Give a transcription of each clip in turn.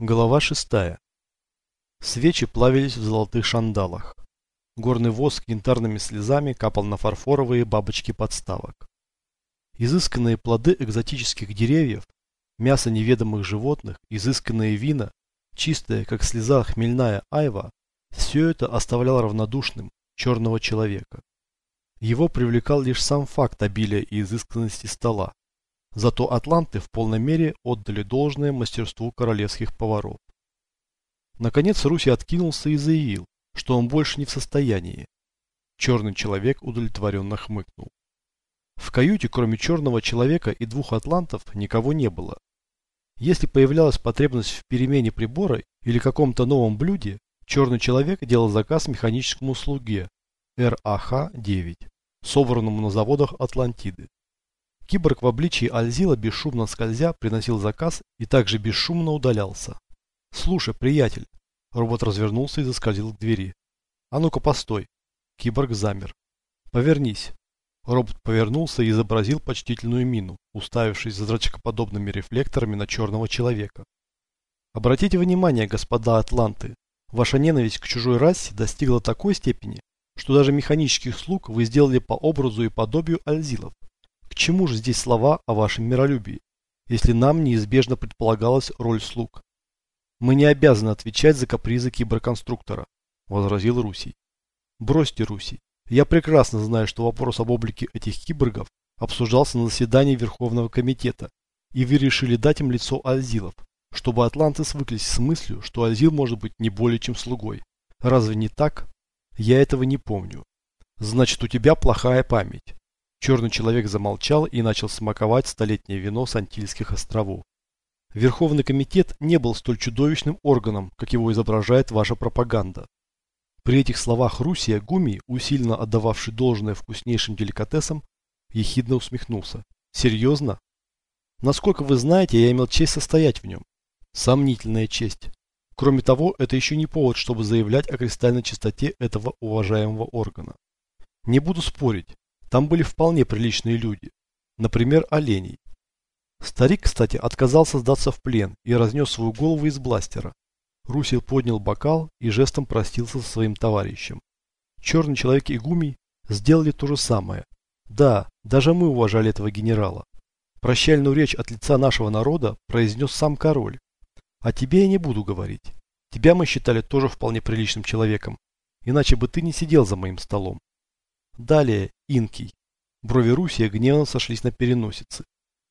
Глава шестая. Свечи плавились в золотых шандалах. Горный воск янтарными слезами капал на фарфоровые бабочки подставок. Изысканные плоды экзотических деревьев, мясо неведомых животных, изысканные вина, чистая, как слеза хмельная айва, все это оставляло равнодушным черного человека. Его привлекал лишь сам факт обилия и изысканности стола. Зато атланты в полной мере отдали должное мастерству королевских поваров. Наконец Руси откинулся и заявил, что он больше не в состоянии. Черный человек удовлетворенно хмыкнул. В каюте, кроме черного человека и двух атлантов, никого не было. Если появлялась потребность в перемене прибора или каком-то новом блюде, черный человек делал заказ механическому слуге РАХ-9, собранному на заводах Атлантиды. Киборг в обличии Альзила бесшумно скользя приносил заказ и также бесшумно удалялся. «Слушай, приятель!» Робот развернулся и заскользил к двери. «А ну-ка, постой!» Киборг замер. «Повернись!» Робот повернулся и изобразил почтительную мину, уставившись зрачкоподобными рефлекторами на черного человека. Обратите внимание, господа атланты, ваша ненависть к чужой расе достигла такой степени, что даже механических слуг вы сделали по образу и подобию альзилов. К чему же здесь слова о вашем миролюбии, если нам неизбежно предполагалась роль слуг? Мы не обязаны отвечать за капризы киберконструктора, возразил Русий. Бросьте, Русий. Я прекрасно знаю, что вопрос об облике этих киборгов обсуждался на заседании Верховного комитета, и вы решили дать им лицо Альзилов, чтобы атланты свыклись с мыслью, что Альзил может быть не более чем слугой. Разве не так? Я этого не помню. Значит, у тебя плохая память. Черный человек замолчал и начал смаковать столетнее вино с Антильских островов. Верховный комитет не был столь чудовищным органом, как его изображает ваша пропаганда. При этих словах Русия Гуми, усиленно отдававший должное вкуснейшим деликатесам, ехидно усмехнулся. Серьезно? Насколько вы знаете, я имел честь состоять в нем. Сомнительная честь. Кроме того, это еще не повод, чтобы заявлять о кристальной чистоте этого уважаемого органа. Не буду спорить, там были вполне приличные люди. Например, оленей. Старик, кстати, отказался сдаться в плен и разнес свою голову из бластера. Русил поднял бокал и жестом простился со своим товарищем. Черный человек и Гумий сделали то же самое. Да, даже мы уважали этого генерала. Прощальную речь от лица нашего народа произнес сам король. А тебе я не буду говорить. Тебя мы считали тоже вполне приличным человеком, иначе бы ты не сидел за моим столом. Далее, Инкий. Брови Русия гневно сошлись на переносице.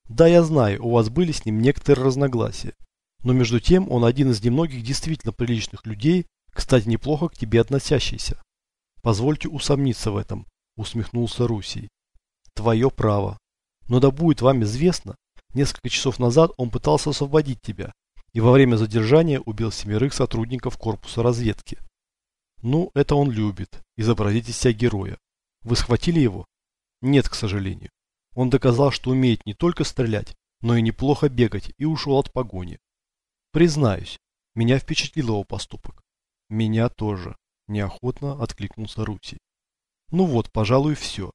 Да, я знаю, у вас были с ним некоторые разногласия. Но между тем, он один из немногих действительно приличных людей, кстати, неплохо к тебе относящийся. Позвольте усомниться в этом, усмехнулся Русий. Твое право. Но да будет вам известно, несколько часов назад он пытался освободить тебя и во время задержания убил семерых сотрудников корпуса разведки. Ну, это он любит, изобразить из себя героя. Вы схватили его? Нет, к сожалению. Он доказал, что умеет не только стрелять, но и неплохо бегать и ушел от погони. Признаюсь, меня впечатлил его поступок. Меня тоже, неохотно откликнулся Рути. Ну вот, пожалуй, все.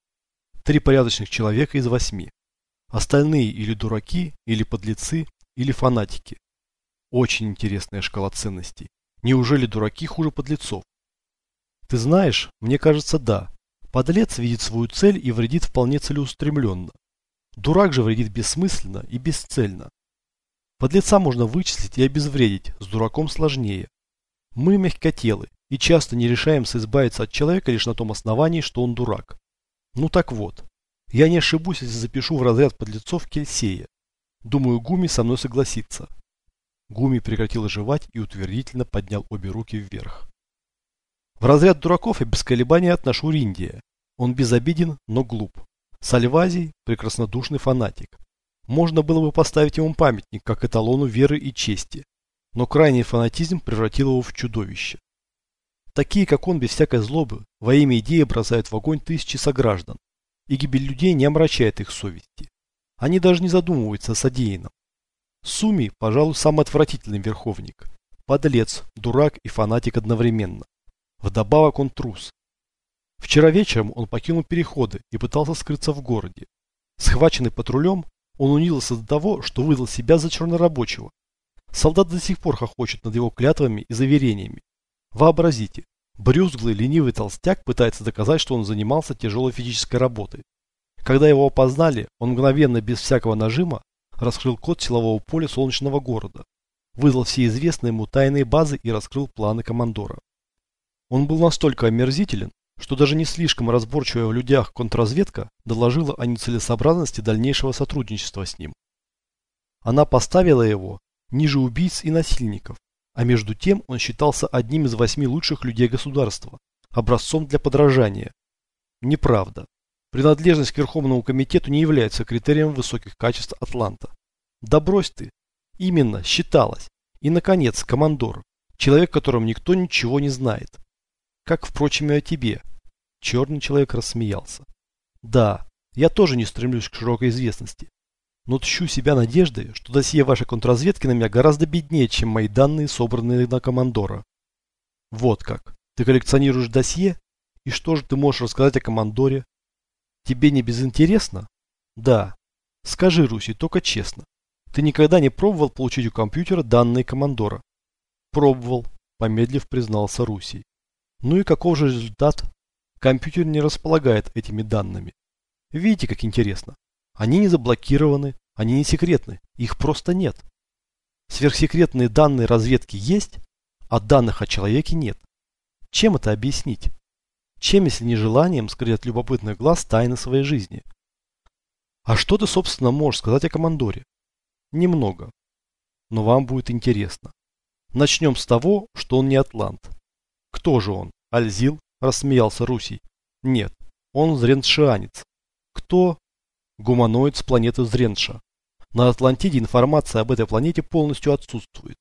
Три порядочных человека из восьми. Остальные или дураки, или подлецы, или фанатики. Очень интересная шкала ценностей. Неужели дураки хуже подлецов? Ты знаешь, мне кажется, да. Подлец видит свою цель и вредит вполне целеустремленно. Дурак же вредит бессмысленно и бесцельно. Подлеца можно вычислить и обезвредить, с дураком сложнее. Мы мягкотелы и часто не решаемся избавиться от человека лишь на том основании, что он дурак. Ну так вот, я не ошибусь, если запишу в разряд подлецов Кельсея. Думаю, Гуми со мной согласится. Гуми прекратил жевать и утвердительно поднял обе руки вверх. В разряд дураков я без колебания отношу Риндия. Он безобиден, но глуп. Сальвазий – прекраснодушный фанатик. Можно было бы поставить ему памятник, как эталону веры и чести. Но крайний фанатизм превратил его в чудовище. Такие, как он, без всякой злобы, во имя идеи бросают в огонь тысячи сограждан. И гибель людей не омрачает их совести. Они даже не задумываются о содеянном. Суми, пожалуй, самый отвратительный верховник. Подлец, дурак и фанатик одновременно. Вдобавок он трус. Вчера вечером он покинул переходы и пытался скрыться в городе. Схваченный патрулем, он унизился до того, что выдал себя за чернорабочего. Солдат до сих пор хохочет над его клятвами и заверениями. Вообразите, брюзглый ленивый толстяк пытается доказать, что он занимался тяжелой физической работой. Когда его опознали, он мгновенно, без всякого нажима, раскрыл код силового поля солнечного города, вызвал все известные ему тайные базы и раскрыл планы командора. Он был настолько омерзителен, что даже не слишком разборчивая в людях контрразведка доложила о нецелесообразности дальнейшего сотрудничества с ним. Она поставила его ниже убийц и насильников, а между тем он считался одним из восьми лучших людей государства, образцом для подражания. Неправда. Принадлежность к Верховному комитету не является критерием высоких качеств Атланта. Да брось ты. Именно, считалось. И, наконец, командор. Человек, которым никто ничего не знает. Как, впрочем, и о тебе. Черный человек рассмеялся. Да, я тоже не стремлюсь к широкой известности. Но тщу себя надеждой, что досье вашей контрразведки на меня гораздо беднее, чем мои данные, собранные на командора. Вот как. Ты коллекционируешь досье? И что же ты можешь рассказать о командоре? Тебе не безинтересно? Да. Скажи, Руси, только честно. Ты никогда не пробовал получить у компьютера данные командора? Пробовал, помедлив признался Руси. Ну и каков же результат? Компьютер не располагает этими данными. Видите, как интересно. Они не заблокированы, они не секретны, их просто нет. Сверхсекретные данные разведки есть, а данных о человеке нет. Чем это объяснить? Чем, если не желанием скрыть от любопытных глаз тайны своей жизни? А что ты, собственно, можешь сказать о командоре? Немного. Но вам будет интересно. Начнем с того, что он не атлант. Кто же он? Альзил? Рассмеялся Русий. Нет, он зреншианец. Кто? Гуманоид с планеты Зренша. На Атлантиде информация об этой планете полностью отсутствует.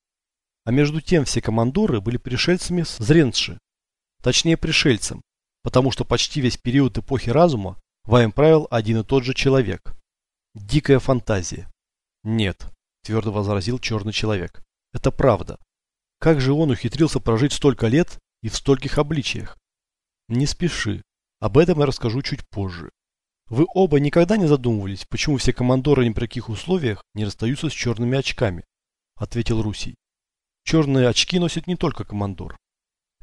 А между тем все командоры были пришельцами с Зренши. Точнее пришельцем, потому что почти весь период эпохи разума вами правил один и тот же человек. Дикая фантазия. Нет, твердо возразил черный человек. Это правда. Как же он ухитрился прожить столько лет и в стольких обличиях? Не спеши. Об этом я расскажу чуть позже. Вы оба никогда не задумывались, почему все командоры ни при каких условиях не расстаются с черными очками? Ответил Русий. Черные очки носит не только командор.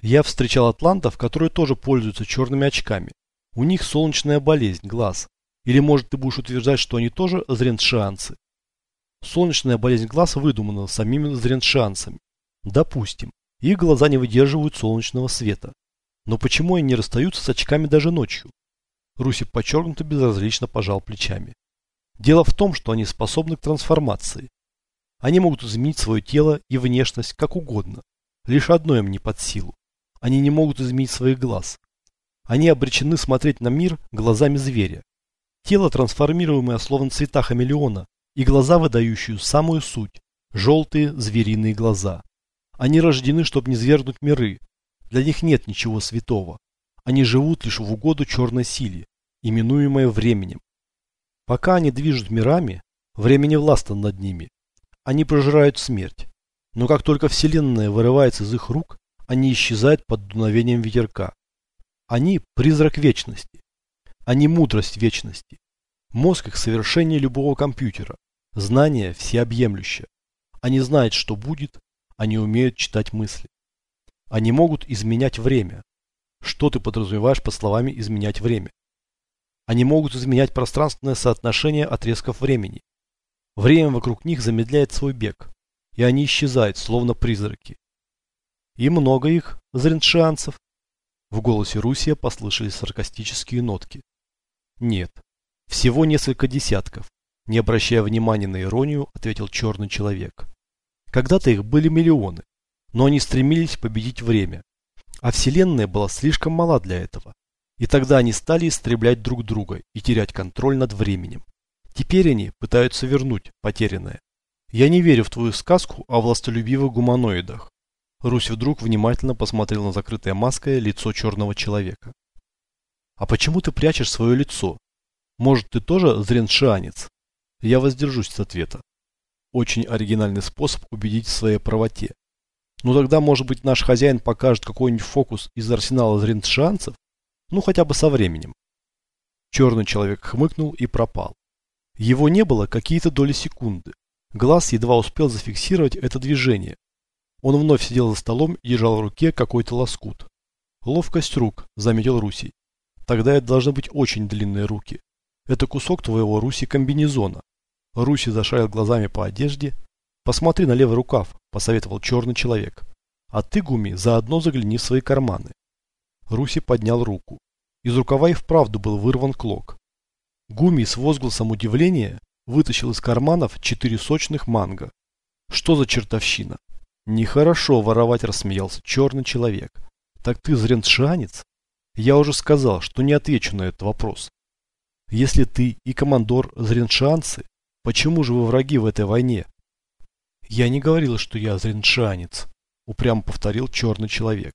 Я встречал атлантов, которые тоже пользуются черными очками. У них солнечная болезнь, глаз. Или может ты будешь утверждать, что они тоже зреншианцы? Солнечная болезнь глаз выдумана самими зреншианцами. Допустим, их глаза не выдерживают солнечного света. Но почему они не расстаются с очками даже ночью? Руси подчеркнуто безразлично пожал плечами. Дело в том, что они способны к трансформации. Они могут изменить свое тело и внешность как угодно. Лишь одно им не под силу. Они не могут изменить своих глаз. Они обречены смотреть на мир глазами зверя. Тело, трансформируемое словно цвета хамелеона, и глаза, выдающие самую суть, желтые звериные глаза. Они рождены, чтобы не свергнуть миры. Для них нет ничего святого. Они живут лишь в угоду черной силе, именуемой временем. Пока они движут мирами, время не властно над ними. Они прожирают смерть. Но как только Вселенная вырывается из их рук, они исчезают под дуновением ветерка. Они – призрак вечности. Они – мудрость вечности. Мозг их совершение любого компьютера. Знание всеобъемлющее. Они знают, что будет, они умеют читать мысли. Они могут изменять время, что ты подразумеваешь под словами «изменять время»? Они могут изменять пространственное соотношение отрезков времени. Время вокруг них замедляет свой бег, и они исчезают, словно призраки. И много их, зреншианцев. В голосе Русия послышались саркастические нотки. Нет, всего несколько десятков. Не обращая внимания на иронию, ответил черный человек. Когда-то их были миллионы, но они стремились победить время. А Вселенная была слишком мала для этого. И тогда они стали истреблять друг друга и терять контроль над временем. Теперь они пытаются вернуть потерянное. Я не верю в твою сказку о властолюбивых гуманоидах. Русь вдруг внимательно посмотрел на закрытое маской лицо черного человека. А почему ты прячешь свое лицо? Может, ты тоже зреншианец? Я воздержусь от ответа. Очень оригинальный способ убедить в своей правоте. Ну тогда, может быть, наш хозяин покажет какой-нибудь фокус из арсенала зринтшанцев? Ну хотя бы со временем. Черный человек хмыкнул и пропал. Его не было какие-то доли секунды. Глаз едва успел зафиксировать это движение. Он вновь сидел за столом и держал в руке какой-то лоскут. Ловкость рук, заметил Русий. Тогда это должны быть очень длинные руки. Это кусок твоего, Руси, комбинезона. Руси зашарил глазами по одежде. Посмотри на левый рукав, посоветовал черный человек. А ты, Гуми, заодно загляни в свои карманы. Руси поднял руку. Из рукава и вправду был вырван клок. Гуми с возгласом удивления вытащил из карманов четыре сочных манго. Что за чертовщина? Нехорошо воровать, рассмеялся черный человек. Так ты зреншанец? Я уже сказал, что не отвечу на этот вопрос. Если ты и командор зреншанцы, почему же вы враги в этой войне? Я не говорил, что я зреншанец, упрямо повторил черный человек.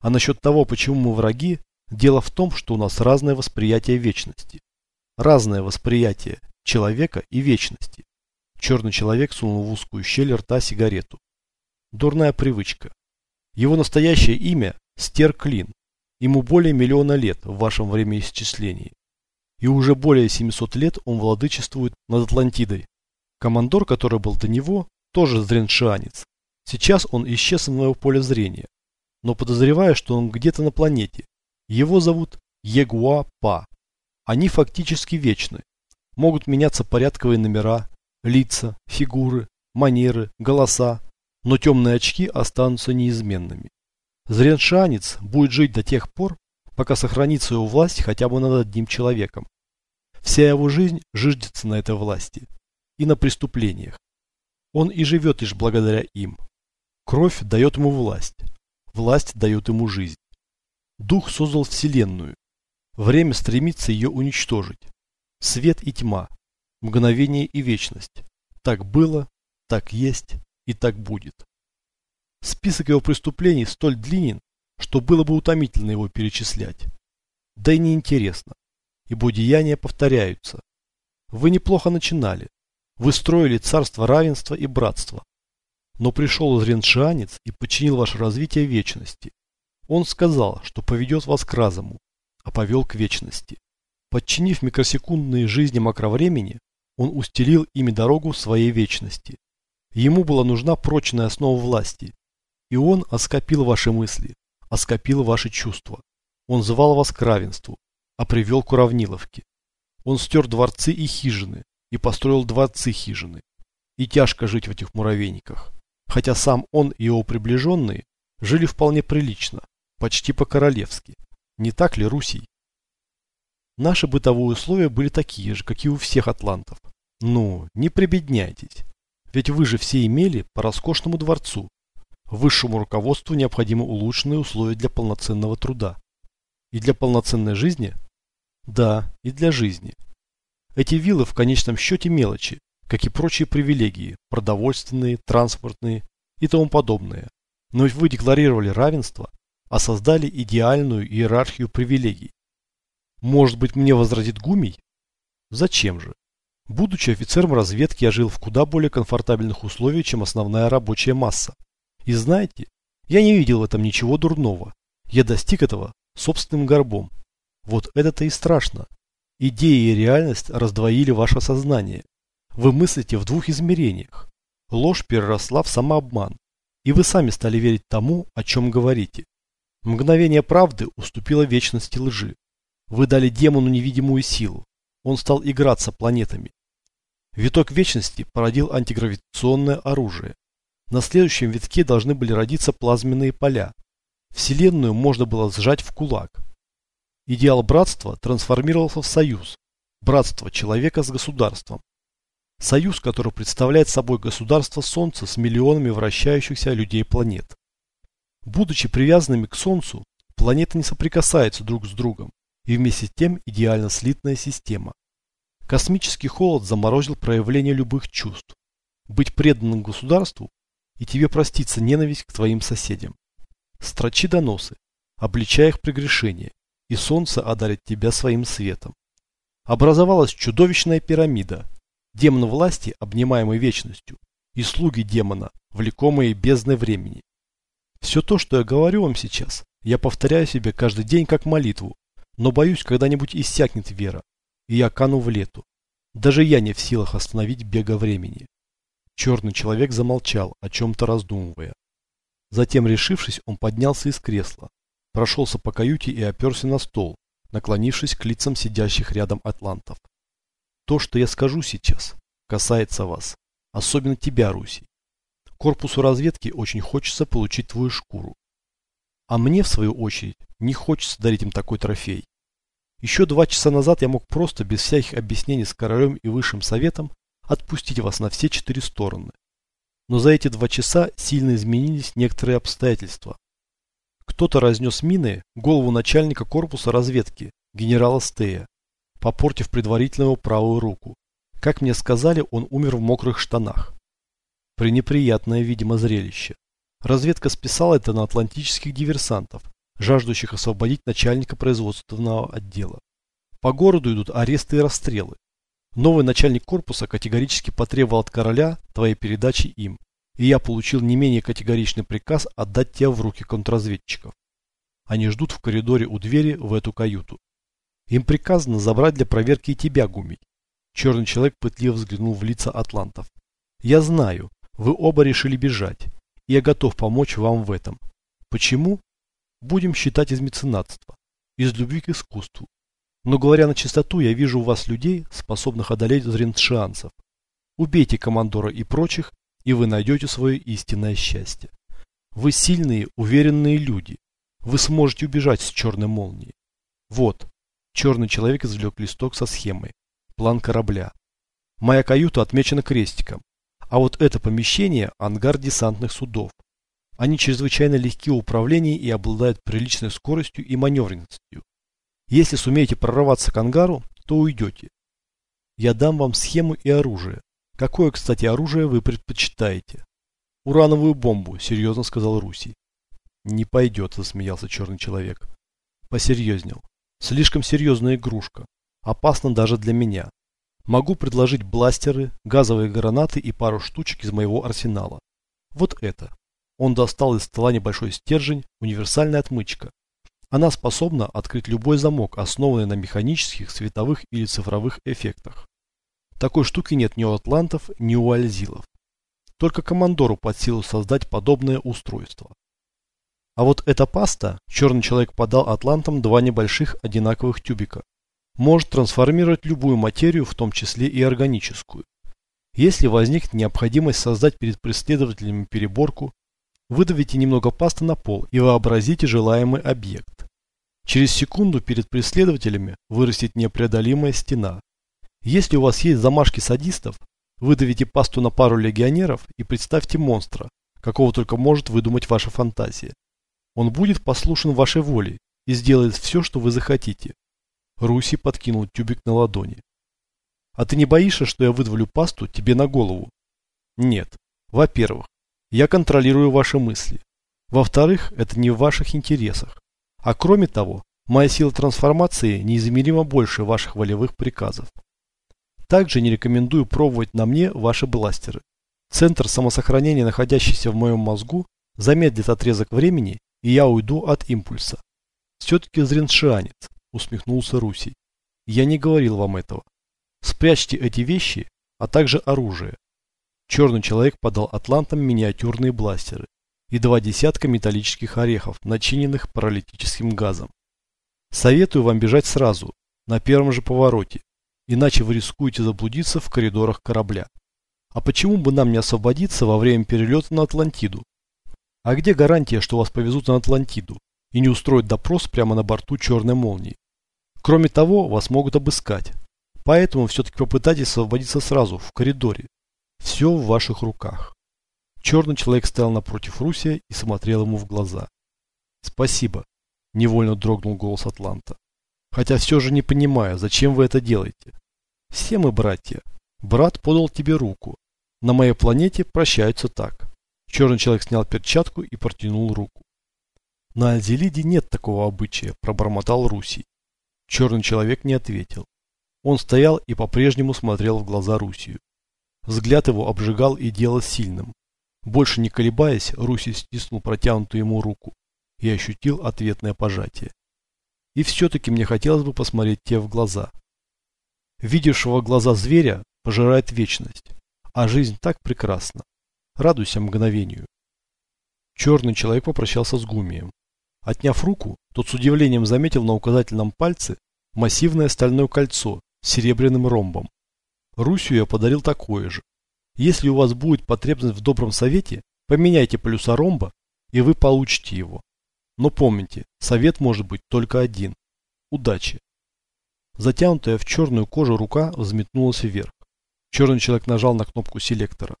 А насчет того, почему мы враги, дело в том, что у нас разное восприятие вечности. Разное восприятие человека и вечности. Черный человек сунул в узкую щель рта сигарету. Дурная привычка. Его настоящее имя Стер Клин. Ему более миллиона лет в вашем времяисчислении. И уже более 700 лет он владычествует над Атлантидой. Командор, который был до него, тоже зреншианец. Сейчас он исчез из моего поля зрения. Но подозреваю, что он где-то на планете. Его зовут Егуа-Па. Они фактически вечны. Могут меняться порядковые номера, лица, фигуры, манеры, голоса, но темные очки останутся неизменными. Зреншанец будет жить до тех пор, пока сохранит свою власть хотя бы над одним человеком. Вся его жизнь жиждется на этой власти и на преступлениях. Он и живет лишь благодаря им. Кровь дает ему власть, власть дает ему жизнь. Дух создал Вселенную. Время стремится ее уничтожить. Свет и тьма, мгновение и вечность. Так было, так есть и так будет. Список его преступлений столь длинен, что было бы утомительно его перечислять. Да и неинтересно, ибо деяния повторяются. Вы неплохо начинали. Вы строили царство равенства и братства. Но пришел Зреншанец и подчинил ваше развитие вечности. Он сказал, что поведет вас к разуму, а повел к вечности. Подчинив микросекундные жизни макровремени, он устелил ими дорогу своей вечности. Ему была нужна прочная основа власти. И он оскопил ваши мысли, оскопил ваши чувства. Он звал вас к равенству, а привел к уравниловке. Он стер дворцы и хижины, и построил дворцы хижины. И тяжко жить в этих муравейниках. Хотя сам он и его приближенные жили вполне прилично, почти по-королевски. Не так ли, Русий? Наши бытовые условия были такие же, как и у всех атлантов. Ну, не прибедняйтесь. Ведь вы же все имели по роскошному дворцу. Высшему руководству необходимы улучшенные условия для полноценного труда. И для полноценной жизни? Да, и для жизни. Эти виллы в конечном счете мелочи, как и прочие привилегии, продовольственные, транспортные и тому подобное. Но ведь вы декларировали равенство, а создали идеальную иерархию привилегий. Может быть мне возразит Гумий? Зачем же? Будучи офицером разведки, я жил в куда более комфортабельных условиях, чем основная рабочая масса. И знаете, я не видел в этом ничего дурного. Я достиг этого собственным горбом. Вот это-то и страшно. Идея и реальность раздвоили ваше сознание. Вы мыслите в двух измерениях. Ложь переросла в самообман. И вы сами стали верить тому, о чем говорите. Мгновение правды уступило вечности лжи. Вы дали демону невидимую силу. Он стал играться планетами. Виток вечности породил антигравитационное оружие. На следующем витке должны были родиться плазменные поля. Вселенную можно было сжать в кулак. Идеал братства трансформировался в союз. Братство человека с государством. Союз, который представляет собой государство Солнца с миллионами вращающихся людей планет. Будучи привязанными к Солнцу, планеты не соприкасаются друг с другом и вместе с тем идеально слитная система. Космический холод заморозил проявление любых чувств. Быть преданным государству и тебе проститься ненависть к твоим соседям. Строчи доносы, обличая их прегрешения, и солнце одарит тебя своим светом. Образовалась чудовищная пирамида, демон власти, обнимаемый вечностью, и слуги демона, влекомые бездной времени. Все то, что я говорю вам сейчас, я повторяю себе каждый день как молитву, но боюсь, когда-нибудь иссякнет вера, и я кану в лету. Даже я не в силах остановить бега времени. Черный человек замолчал, о чем-то раздумывая. Затем, решившись, он поднялся из кресла, прошелся по каюте и оперся на стол, наклонившись к лицам сидящих рядом атлантов. То, что я скажу сейчас, касается вас, особенно тебя, Руси. Корпусу разведки очень хочется получить твою шкуру. А мне, в свою очередь, не хочется дарить им такой трофей. Еще два часа назад я мог просто, без всяких объяснений с королем и высшим советом, отпустить вас на все четыре стороны. Но за эти два часа сильно изменились некоторые обстоятельства. Кто-то разнес мины голову начальника корпуса разведки, генерала Стея, попортив предварительно его правую руку. Как мне сказали, он умер в мокрых штанах. Пренеприятное, видимо, зрелище. Разведка списала это на атлантических диверсантов, жаждущих освободить начальника производственного отдела. По городу идут аресты и расстрелы. Новый начальник корпуса категорически потребовал от короля твоей передачи им, и я получил не менее категоричный приказ отдать тебя в руки контрразведчиков. Они ждут в коридоре у двери в эту каюту. Им приказано забрать для проверки и тебя, Гумий. Черный человек пытливо взглянул в лица атлантов. Я знаю, вы оба решили бежать, и я готов помочь вам в этом. Почему? Будем считать из меценатства, из любви к искусству. Но говоря на чистоту, я вижу у вас людей, способных одолеть зрентшианцев. Убейте командора и прочих, и вы найдете свое истинное счастье. Вы сильные, уверенные люди. Вы сможете убежать с черной молнией. Вот. Черный человек извлек листок со схемой. План корабля. Моя каюта отмечена крестиком. А вот это помещение – ангар десантных судов. Они чрезвычайно легки в управлении и обладают приличной скоростью и маневренностью. Если сумеете прорваться к ангару, то уйдете. Я дам вам схему и оружие. Какое, кстати, оружие вы предпочитаете? Урановую бомбу, серьезно сказал Руси. Не пойдет, засмеялся черный человек. Посерьезнел. Слишком серьезная игрушка. Опасно даже для меня. Могу предложить бластеры, газовые гранаты и пару штучек из моего арсенала. Вот это. Он достал из стола небольшой стержень, универсальная отмычка. Она способна открыть любой замок, основанный на механических, световых или цифровых эффектах. Такой штуки нет ни у атлантов, ни у альзилов. Только командору под силу создать подобное устройство. А вот эта паста, черный человек подал атлантам два небольших одинаковых тюбика, может трансформировать любую материю, в том числе и органическую. Если возникнет необходимость создать перед преследователями переборку, Выдавите немного пасты на пол и вообразите желаемый объект. Через секунду перед преследователями вырастет непреодолимая стена. Если у вас есть замашки садистов, выдавите пасту на пару легионеров и представьте монстра, какого только может выдумать ваша фантазия. Он будет послушен вашей воле и сделает все, что вы захотите. Руси подкинул тюбик на ладони. А ты не боишься, что я выдавлю пасту тебе на голову? Нет. Во-первых, я контролирую ваши мысли. Во-вторых, это не в ваших интересах. А кроме того, моя сила трансформации неизмеримо больше ваших волевых приказов. Также не рекомендую пробовать на мне ваши бластеры. Центр самосохранения, находящийся в моем мозгу, замедлит отрезок времени, и я уйду от импульса. Все-таки зреншианец, усмехнулся Руси. Я не говорил вам этого. Спрячьте эти вещи, а также оружие. Черный человек подал атлантам миниатюрные бластеры и два десятка металлических орехов, начиненных паралитическим газом. Советую вам бежать сразу, на первом же повороте, иначе вы рискуете заблудиться в коридорах корабля. А почему бы нам не освободиться во время перелета на Атлантиду? А где гарантия, что вас повезут на Атлантиду и не устроят допрос прямо на борту черной молнии? Кроме того, вас могут обыскать. Поэтому все-таки попытайтесь освободиться сразу, в коридоре. Все в ваших руках. Черный человек стоял напротив Руся и смотрел ему в глаза. Спасибо. Невольно дрогнул голос Атланта. Хотя все же не понимаю, зачем вы это делаете. Все мы братья. Брат подал тебе руку. На моей планете прощаются так. Черный человек снял перчатку и протянул руку. На Альзелиде нет такого обычая, пробормотал Руси. Черный человек не ответил. Он стоял и по-прежнему смотрел в глаза Русию. Взгляд его обжигал и делал сильным. Больше не колебаясь, Руси стиснул протянутую ему руку и ощутил ответное пожатие. И все-таки мне хотелось бы посмотреть тебе в глаза. Видевшего глаза зверя пожирает вечность, А жизнь так прекрасна. Радуйся мгновению. Черный человек попрощался с Гумием. Отняв руку, тот с удивлением заметил на указательном пальце массивное стальное кольцо с серебряным ромбом. Русью я подарил такое же. Если у вас будет потребность в добром совете, поменяйте полюса ромба, и вы получите его. Но помните, совет может быть только один. Удачи. Затянутая в черную кожу рука взметнулась вверх. Черный человек нажал на кнопку селектора.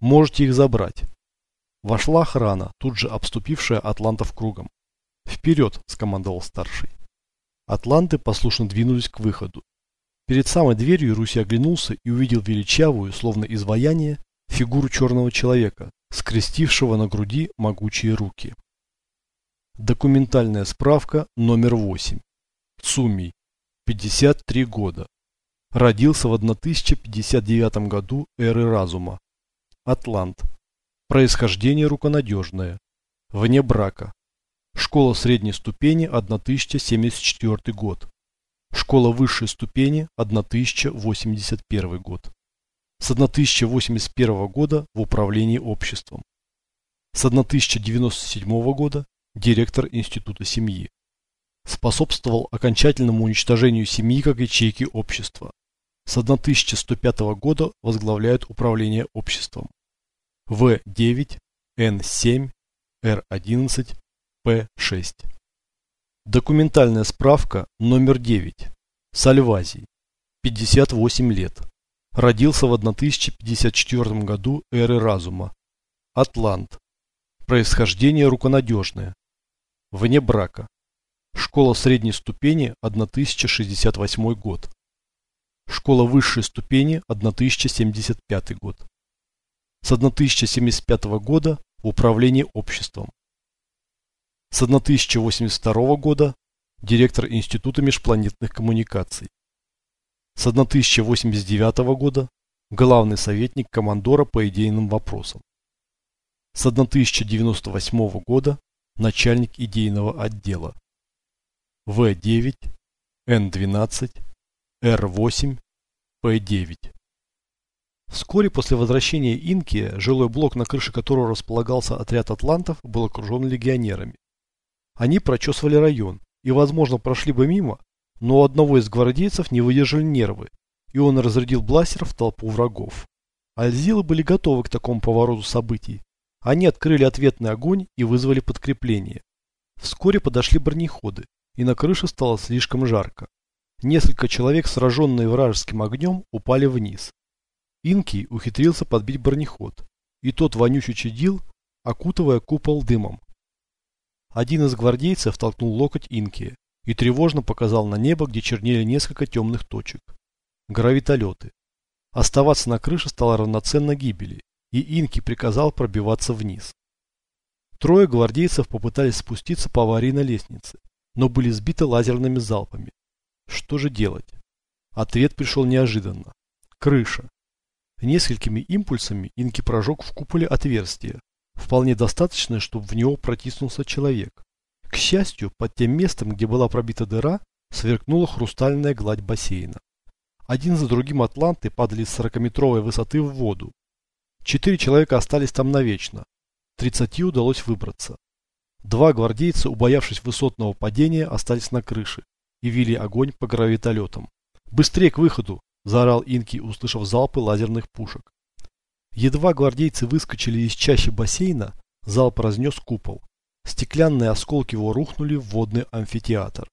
Можете их забрать. Вошла охрана, тут же обступившая атлантов кругом. «Вперед!» – скомандовал старший. Атланты послушно двинулись к выходу. Перед самой дверью Руси оглянулся и увидел величавую, словно изваяние, фигуру черного человека, скрестившего на груди могучие руки. Документальная справка номер 8. Цумий. 53 года. Родился в 1059 году эры разума. Атлант. Происхождение руконадежное. Вне брака. Школа средней ступени 1074 год. Школа высшей ступени 1081 год. С 1081 года в управлении обществом. С 1097 года директор Института семьи. Способствовал окончательному уничтожению семьи как ячейки общества. С 1105 года возглавляет управление обществом. В9, Н7, Р11, П6. Документальная справка номер 9. Сальвазий. 58 лет. Родился в 1054 году эры разума. Атлант. Происхождение руконадежное. Вне брака. Школа средней ступени 1068 год. Школа высшей ступени 1075 год. С 1075 года в управлении обществом. С 1082 года директор Института межпланетных коммуникаций. С 1089 года главный советник командора по идейным вопросам. С 1098 года начальник идейного отдела. В9, Н12, Р8, П9. Вскоре после возвращения Инки, жилой блок, на крыше которого располагался отряд атлантов, был окружен легионерами. Они прочесывали район и, возможно, прошли бы мимо, но у одного из гвардейцев не выдержали нервы, и он разрядил бластер в толпу врагов. Альзилы были готовы к такому повороту событий. Они открыли ответный огонь и вызвали подкрепление. Вскоре подошли бронеходы, и на крыше стало слишком жарко. Несколько человек, сраженные вражеским огнем, упали вниз. Инки ухитрился подбить бронеход, и тот вонючий чадил, окутывая купол дымом. Один из гвардейцев толкнул локоть Инки и тревожно показал на небо, где чернели несколько темных точек. Гравитолеты. Оставаться на крыше стало равноценно гибели, и Инки приказал пробиваться вниз. Трое гвардейцев попытались спуститься по аварийной лестнице, но были сбиты лазерными залпами. Что же делать? Ответ пришел неожиданно. Крыша. Несколькими импульсами Инки прожег в куполе отверстие, Вполне достаточно, чтобы в него протиснулся человек. К счастью, под тем местом, где была пробита дыра, сверкнула хрустальная гладь бассейна. Один за другим атланты падали с 40-метровой высоты в воду. Четыре человека остались там навечно. Тридцати удалось выбраться. Два гвардейца, убоявшись высотного падения, остались на крыше и вели огонь по гравитолетам. «Быстрее к выходу!» – заорал Инки, услышав залпы лазерных пушек. Едва гвардейцы выскочили из чащи бассейна, залп разнес купол. Стеклянные осколки его рухнули в водный амфитеатр.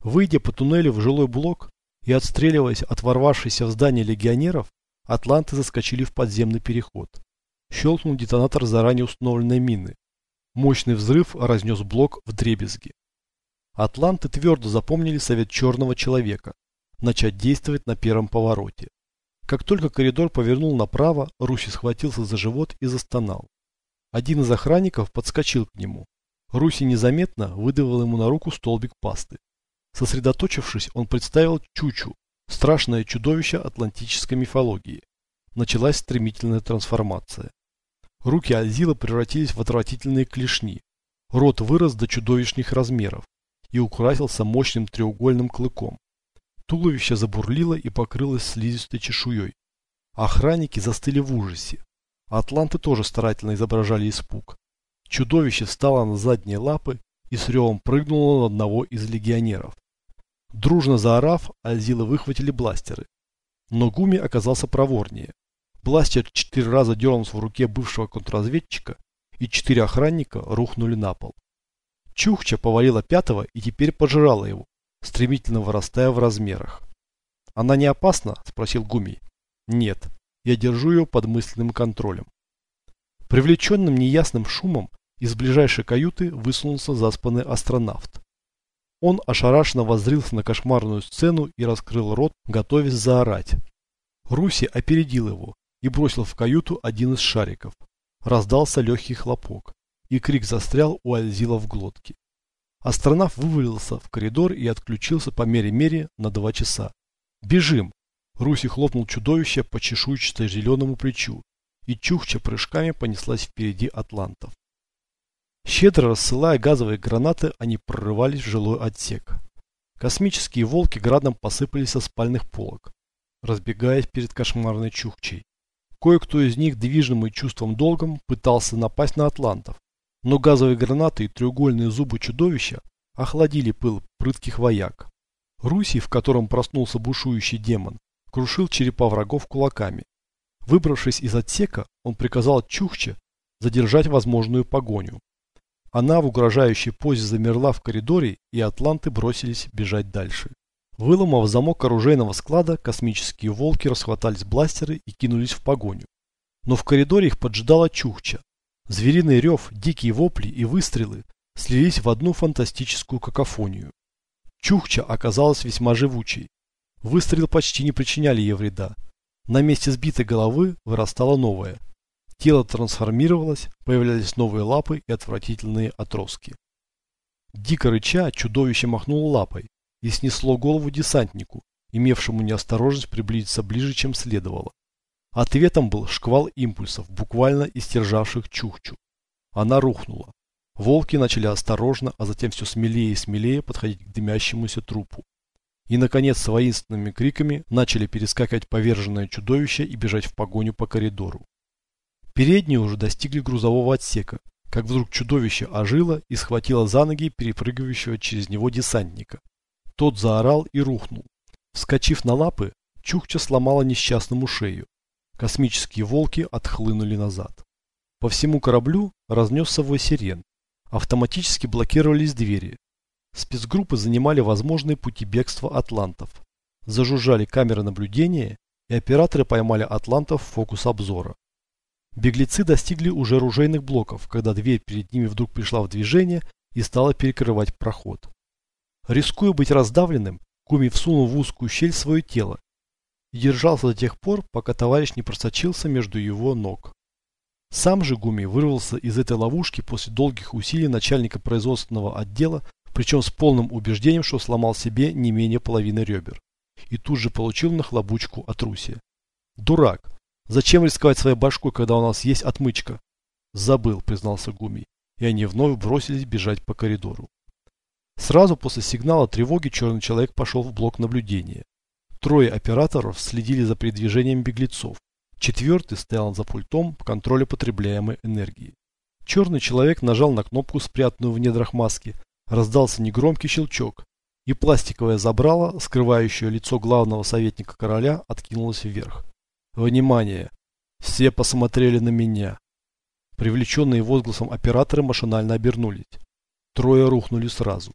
Выйдя по туннелю в жилой блок и отстреливаясь от ворвавшихся в здание легионеров, атланты заскочили в подземный переход. Щелкнул детонатор заранее установленной мины. Мощный взрыв разнес блок в дребезги. Атланты твердо запомнили совет черного человека начать действовать на первом повороте. Как только коридор повернул направо, Руси схватился за живот и застонал. Один из охранников подскочил к нему. Руси незаметно выдавил ему на руку столбик пасты. Сосредоточившись, он представил Чучу, страшное чудовище атлантической мифологии. Началась стремительная трансформация. Руки Альзила превратились в отвратительные клешни. Рот вырос до чудовищных размеров и украсился мощным треугольным клыком. Туловище забурлило и покрылось слизистой чешуей. Охранники застыли в ужасе. Атланты тоже старательно изображали испуг. Чудовище встало на задние лапы и с ревом прыгнуло на одного из легионеров. Дружно заорав, Альзилы выхватили бластеры. Но Гуми оказался проворнее. Бластер четыре раза дернулся в руке бывшего контрразведчика, и четыре охранника рухнули на пол. Чухча повалила пятого и теперь пожирала его, стремительно вырастая в размерах. «Она не опасна?» – спросил Гуми. «Нет, я держу ее под мысленным контролем». Привлеченным неясным шумом из ближайшей каюты высунулся заспанный астронавт. Он ошарашенно воззрился на кошмарную сцену и раскрыл рот, готовясь заорать. Руси опередил его и бросил в каюту один из шариков. Раздался легкий хлопок, и крик застрял у Альзила в глотке. Астронавт вывалился в коридор и отключился по мере-мере на два часа. «Бежим!» Руси хлопнул чудовище по чешуйчато-зеленому плечу, и чухча прыжками понеслась впереди атлантов. Щедро рассылая газовые гранаты, они прорывались в жилой отсек. Космические волки градом посыпались со спальных полок, разбегаясь перед кошмарной чухчей. Кое-кто из них, движимый чувством долгом, пытался напасть на атлантов, но газовые гранаты и треугольные зубы чудовища охладили пыл прытких вояк. Руси, в котором проснулся бушующий демон, крушил черепа врагов кулаками. Выбравшись из отсека, он приказал Чухче задержать возможную погоню. Она в угрожающей позе замерла в коридоре, и атланты бросились бежать дальше. Выломав замок оружейного склада, космические волки расхватались бластеры и кинулись в погоню. Но в коридоре их поджидала Чухча. Звериный рев, дикие вопли и выстрелы слились в одну фантастическую какофонию. Чухча оказалась весьма живучей. Выстрелы почти не причиняли ей вреда. На месте сбитой головы вырастала новая. Тело трансформировалось, появлялись новые лапы и отвратительные отростки. Дико рыча, чудовище махнуло лапой и снесло голову десантнику, имевшему неосторожность приблизиться ближе, чем следовало. Ответом был шквал импульсов, буквально истержавших чухчу. Она рухнула. Волки начали осторожно, а затем все смелее и смелее подходить к дымящемуся трупу. И, наконец, с воинственными криками начали перескакивать поверженное чудовище и бежать в погоню по коридору. Передние уже достигли грузового отсека, как вдруг чудовище ожило и схватило за ноги перепрыгивающего через него десантника. Тот заорал и рухнул. Вскочив на лапы, Чукча сломала несчастному шею. Космические волки отхлынули назад. По всему кораблю разнесся вой сирен. Автоматически блокировались двери. Спецгруппы занимали возможные пути бегства атлантов. Зажужжали камеры наблюдения, и операторы поймали атлантов в фокус обзора. Беглецы достигли уже оружейных блоков, когда дверь перед ними вдруг пришла в движение и стала перекрывать проход. Рискуя быть раздавленным, Куми всунул в узкую щель свое тело и держался до тех пор, пока товарищ не просочился между его ног. Сам же Гуми вырвался из этой ловушки после долгих усилий начальника производственного отдела, причем с полным убеждением, что сломал себе не менее половины ребер. И тут же получил нахлобучку от Руси. Дурак! Зачем рисковать своей башкой, когда у нас есть отмычка? Забыл, признался Гуми, и они вновь бросились бежать по коридору. Сразу после сигнала тревоги черный человек пошел в блок наблюдения. Трое операторов следили за передвижением беглецов. Четвертый стоял за пультом по контролю потребляемой энергии. Черный человек нажал на кнопку, спрятанную в недрах маски. Раздался негромкий щелчок, и пластиковое забрало, скрывающее лицо главного советника короля, откинулось вверх. Внимание! Все посмотрели на меня. Привлеченные возгласом операторы машинально обернулись. Трое рухнули сразу.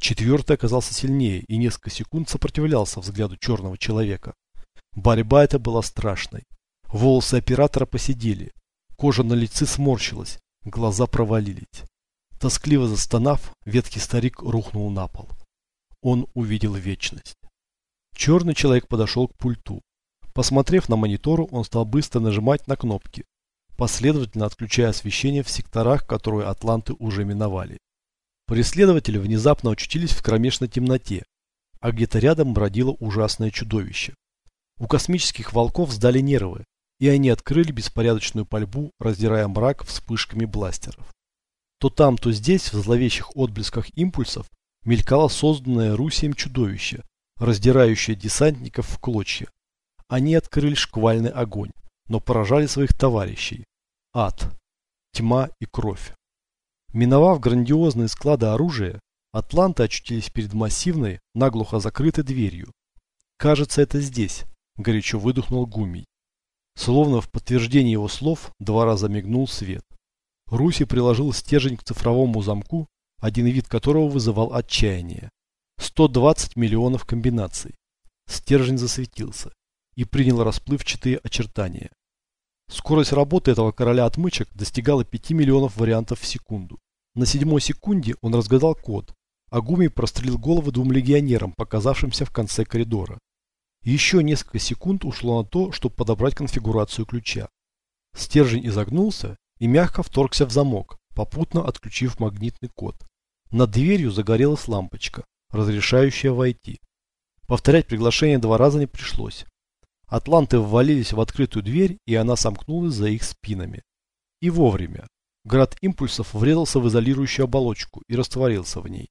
Четвертый оказался сильнее и несколько секунд сопротивлялся взгляду черного человека. Борьба эта была страшной. Волосы оператора посидели. Кожа на лице сморщилась. Глаза провалились. Тоскливо застонав, ветхий старик рухнул на пол. Он увидел вечность. Черный человек подошел к пульту. Посмотрев на монитору, он стал быстро нажимать на кнопки, последовательно отключая освещение в секторах, которые атланты уже миновали. Преследователи внезапно очутились в кромешной темноте, а где-то рядом бродило ужасное чудовище. У космических волков сдали нервы, и они открыли беспорядочную пальбу, раздирая мрак вспышками бластеров. То там, то здесь, в зловещих отблесках импульсов, мелькало созданное Русием чудовище, раздирающее десантников в клочья. они открыли шквальный огонь, но поражали своих товарищей. Ад, тьма и кровь. Миновав грандиозные склады оружия, атланты очутились перед массивной, наглухо закрытой дверью. «Кажется, это здесь», – горячо выдохнул Гумий. Словно в подтверждение его слов, два раза мигнул свет. Руси приложил стержень к цифровому замку, один вид которого вызывал отчаяние. 120 миллионов комбинаций. Стержень засветился и принял расплывчатые очертания. Скорость работы этого короля отмычек достигала 5 миллионов вариантов в секунду. На седьмой секунде он разгадал код, а Гуми прострелил головы двум легионерам, показавшимся в конце коридора. Еще несколько секунд ушло на то, чтобы подобрать конфигурацию ключа. Стержень изогнулся и мягко вторгся в замок, попутно отключив магнитный код. Над дверью загорелась лампочка, разрешающая войти. Повторять приглашение два раза не пришлось. Атланты ввалились в открытую дверь, и она сомкнулась за их спинами. И вовремя. Град импульсов врезался в изолирующую оболочку и растворился в ней.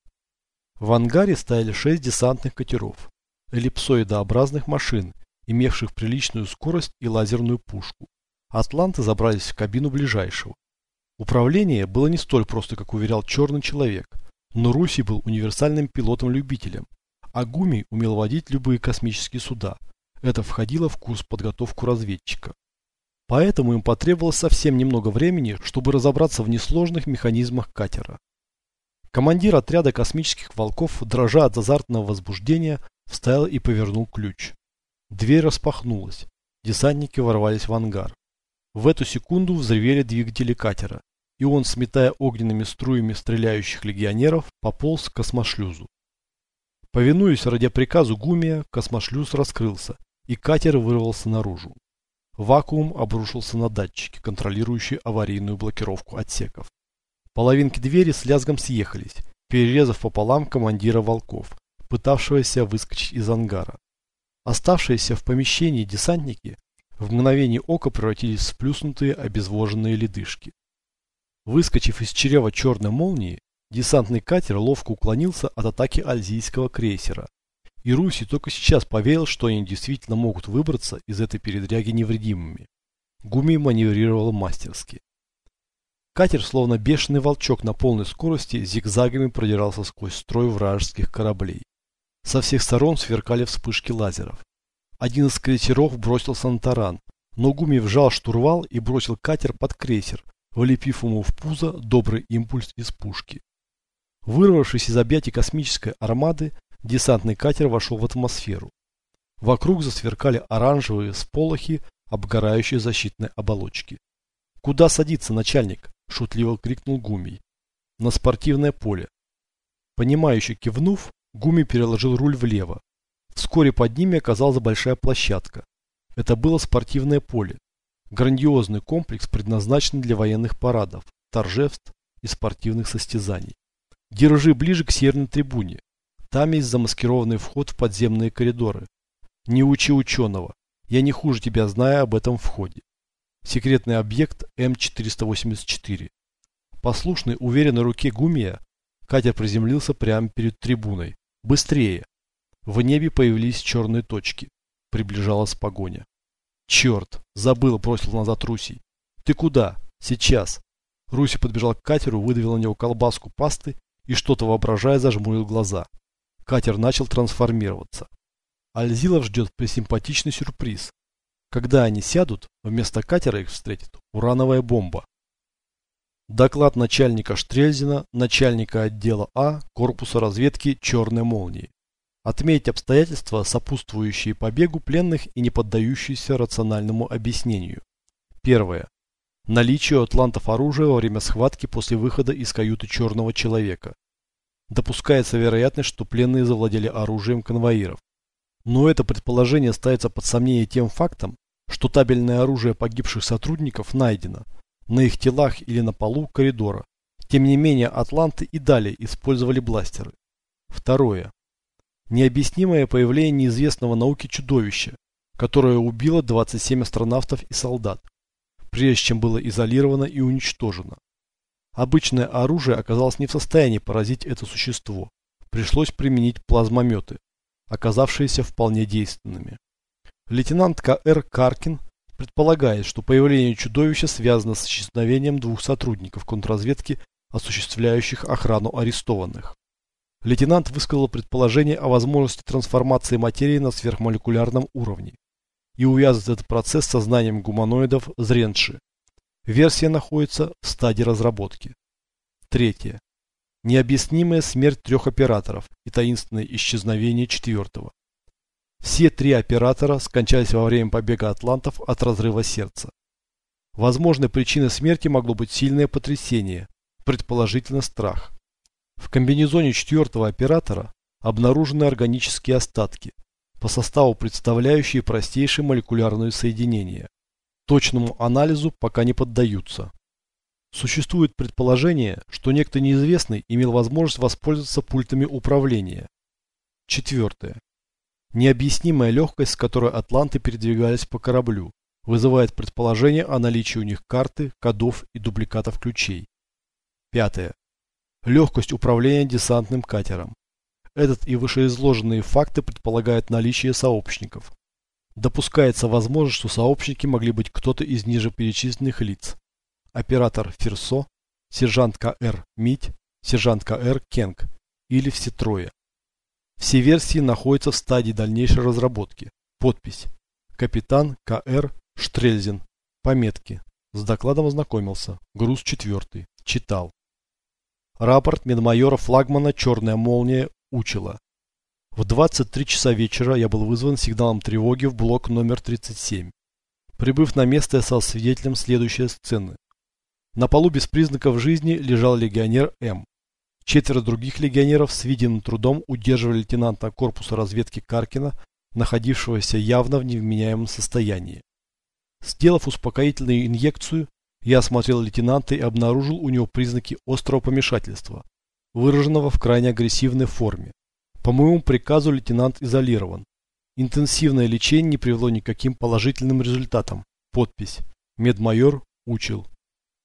В ангаре стояли шесть десантных катеров, эллипсоидообразных машин, имевших приличную скорость и лазерную пушку. Атланты забрались в кабину ближайшего. Управление было не столь просто, как уверял черный человек, но Руси был универсальным пилотом-любителем, а Гуми умел водить любые космические суда. Это входило в курс подготовку разведчика. Поэтому им потребовалось совсем немного времени, чтобы разобраться в несложных механизмах катера. Командир отряда космических волков, дрожа от азартного возбуждения, вставил и повернул ключ. Дверь распахнулась. Десантники ворвались в ангар. В эту секунду взревели двигатели катера, и он, сметая огненными струями стреляющих легионеров, пополз к космошлюзу. Повинуясь ради приказу Гумия, космошлюз раскрылся, и катер вырвался наружу. Вакуум обрушился на датчики, контролирующие аварийную блокировку отсеков. Половинки двери с лязгом съехались, перерезав пополам командира волков, пытавшегося выскочить из ангара. Оставшиеся в помещении десантники в мгновение ока превратились в сплюснутые обезвоженные ледышки. Выскочив из чрева черной молнии, десантный катер ловко уклонился от атаки альзийского крейсера. И Руси только сейчас поверил, что они действительно могут выбраться из этой передряги невредимыми. Гуми маневрировал мастерски. Катер, словно бешеный волчок на полной скорости, зигзагами продирался сквозь строй вражеских кораблей. Со всех сторон сверкали вспышки лазеров. Один из крейсеров бросился на таран, но Гуми вжал штурвал и бросил катер под крейсер, влепив ему в пузо добрый импульс из пушки. Вырвавшись из объятий космической армады, десантный катер вошел в атмосферу. Вокруг засверкали оранжевые сполохи обгорающей защитной оболочки. «Куда садиться, начальник?» – шутливо крикнул Гумий. «На спортивное поле». Понимающе кивнув, Гуми переложил руль влево. Вскоре под ними оказалась большая площадка. Это было спортивное поле, Грандиозный комплекс, предназначенный для военных парадов, торжеств и спортивных состязаний. Держи ближе к северной трибуне. Там есть замаскированный вход в подземные коридоры. Не учи ученого. Я не хуже тебя знаю об этом входе. Секретный объект М484. Послушный, уверенной руке Гумия, катер приземлился прямо перед трибуной. Быстрее! В небе появились черные точки. Приближалась погоня. Черт, забыл, бросил назад Русий. Ты куда? Сейчас. Руси подбежал к катеру, выдавил на него колбаску пасты и что-то воображая зажмурил глаза. Катер начал трансформироваться. Альзилов ждет пресимпатичный сюрприз. Когда они сядут, вместо катера их встретит урановая бомба. Доклад начальника Штрельзина, начальника отдела А, корпуса разведки «Черной молнии». Отметить обстоятельства, сопутствующие побегу пленных и не поддающиеся рациональному объяснению. Первое. Наличие у атлантов оружия во время схватки после выхода из каюты черного человека. Допускается вероятность, что пленные завладели оружием конвоиров. Но это предположение ставится под сомнение тем фактом, что табельное оружие погибших сотрудников найдено на их телах или на полу коридора. Тем не менее, атланты и далее использовали бластеры. Второе необъяснимое появление неизвестного науке чудовища, которое убило 27 астронавтов и солдат, прежде чем было изолировано и уничтожено. Обычное оружие оказалось не в состоянии поразить это существо. Пришлось применить плазмометы, оказавшиеся вполне действенными. Лейтенант К.Р. Каркин предполагает, что появление чудовища связано с исчезновением двух сотрудников контрразведки, осуществляющих охрану арестованных. Лейтенант высказал предположение о возможности трансформации материи на сверхмолекулярном уровне и увязывает этот процесс со знанием гуманоидов Зренши. Версия находится в стадии разработки. Третье. Необъяснимая смерть трех операторов и таинственное исчезновение четвертого. Все три оператора скончались во время побега атлантов от разрыва сердца. Возможной причиной смерти могло быть сильное потрясение, предположительно страх. В комбинезоне четвертого оператора обнаружены органические остатки, по составу представляющие простейшие молекулярные соединения. Точному анализу пока не поддаются. Существует предположение, что некто неизвестный имел возможность воспользоваться пультами управления. Четвертое. Необъяснимая легкость, с которой атланты передвигались по кораблю, вызывает предположение о наличии у них карты, кодов и дубликатов ключей. Пятое. Легкость управления десантным катером. Этот и вышеизложенные факты предполагают наличие сообщников. Допускается возможность, что сообщники могли быть кто-то из ниже перечисленных лиц. Оператор Ферсо, сержант К.Р. Мить, сержант К.Р. Кенг или все трое. Все версии находятся в стадии дальнейшей разработки. Подпись. Капитан К.Р. Штрельзин. Пометки. С докладом ознакомился. Груз четвертый. Читал. Рапорт медмайора флагмана «Черная молния» Учила. В 23 часа вечера я был вызван сигналом тревоги в блок номер 37. Прибыв на место, я стал свидетелем следующей сцены. На полу без признаков жизни лежал легионер М. Четверо других легионеров с видимым трудом удерживали лейтенанта корпуса разведки Каркина, находившегося явно в невменяемом состоянии. Сделав успокоительную инъекцию, я осмотрел лейтенанта и обнаружил у него признаки острого помешательства, выраженного в крайне агрессивной форме. По моему приказу лейтенант изолирован. Интенсивное лечение не привело никаким положительным результатам. Подпись. Медмайор учил.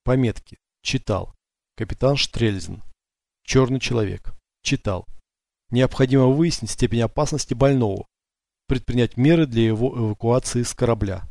Пометки. Читал. Капитан Штрельзен. Черный человек. Читал. Необходимо выяснить степень опасности больного. Предпринять меры для его эвакуации с корабля.